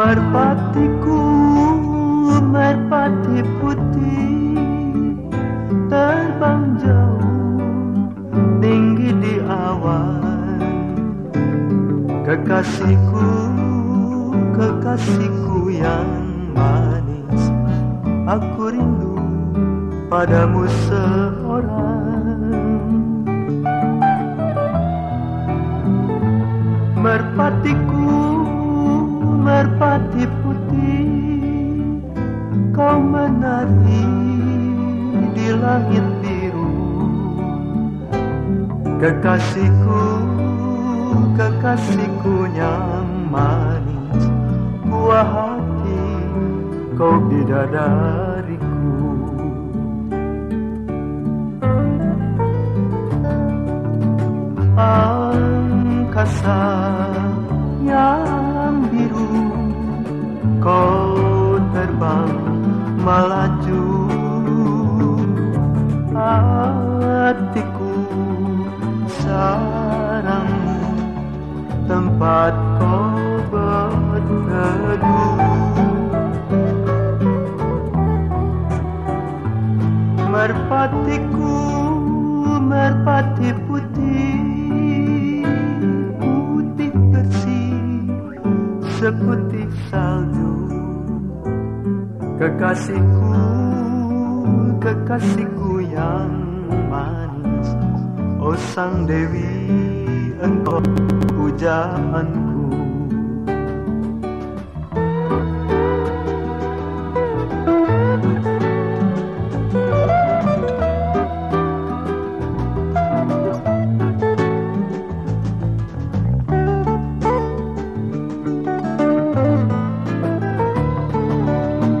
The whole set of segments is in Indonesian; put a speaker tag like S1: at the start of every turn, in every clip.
S1: Merpatiku, merpati putih Terbang jauh, tinggi di awan. Kekasihku, kekasihku yang manis Aku rindu padamu seorang. Merpatiku merpati putih Kau menari di langit biru. Kekasihku, kekasihku yang manis Buah hati kau bidadariku. Angkasa Tempat kau berteduh Merpatiku, merpati putih Putih bersih seputih salju. Kekasihku, kekasihku yang manis. Oh sang Dewi, engkau pujaanku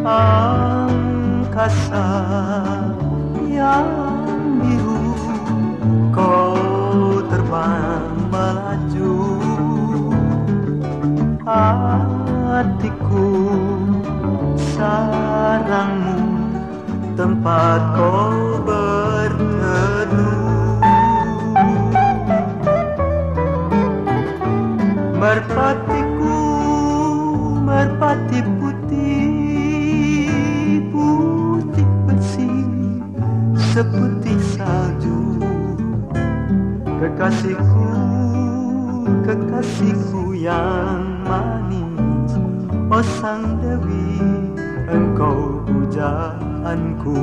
S1: angkasa yang biru Kau terbang melaju Hatiku sarangmu Tempat kau berteduh. Merpatiku, merpati putih Putih bersih seputih salju. Kekasihku, kekasihku yang manis Oh sang Dewi, engkau pujaanku